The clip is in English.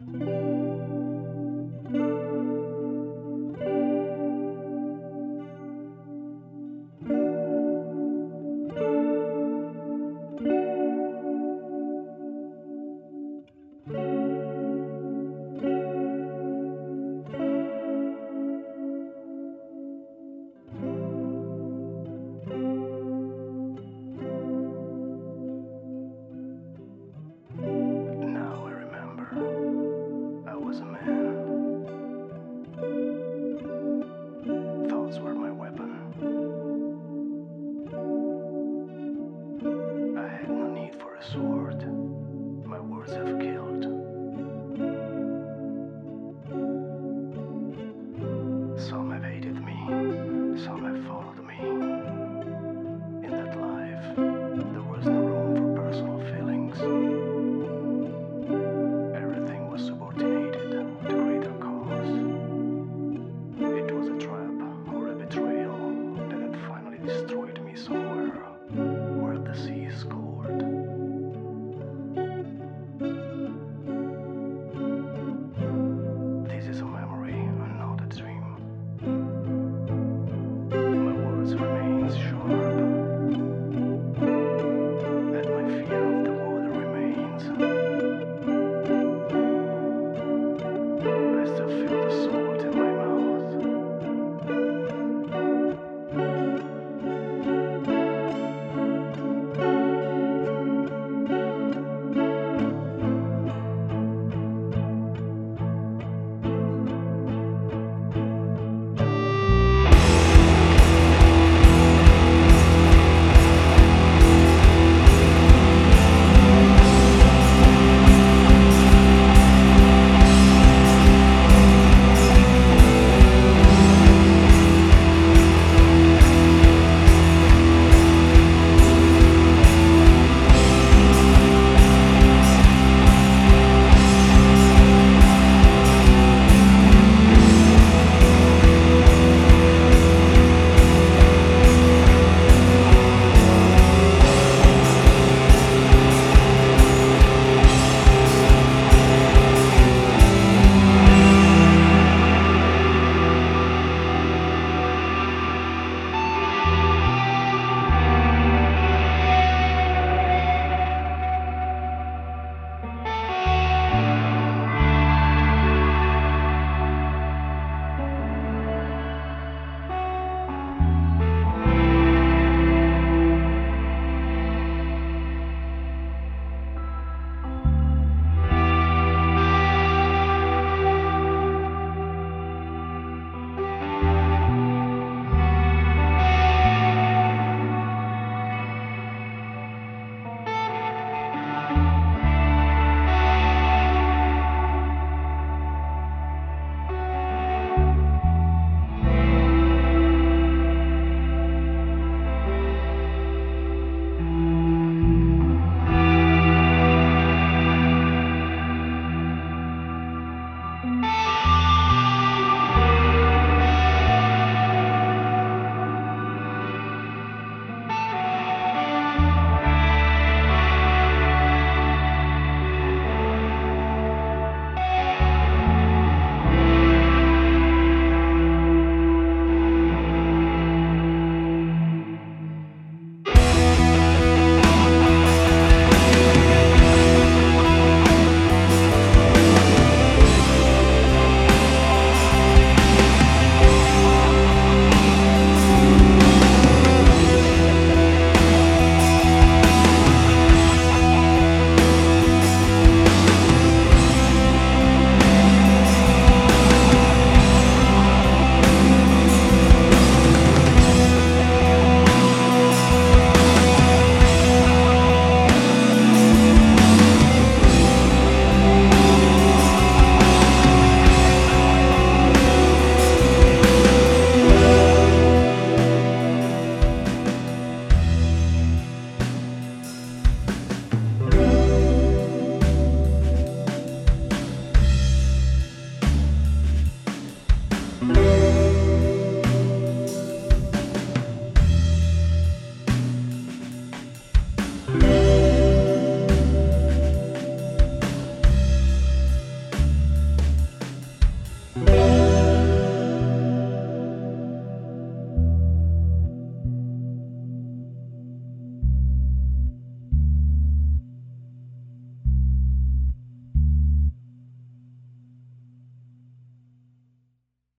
you a sword. My words have killed.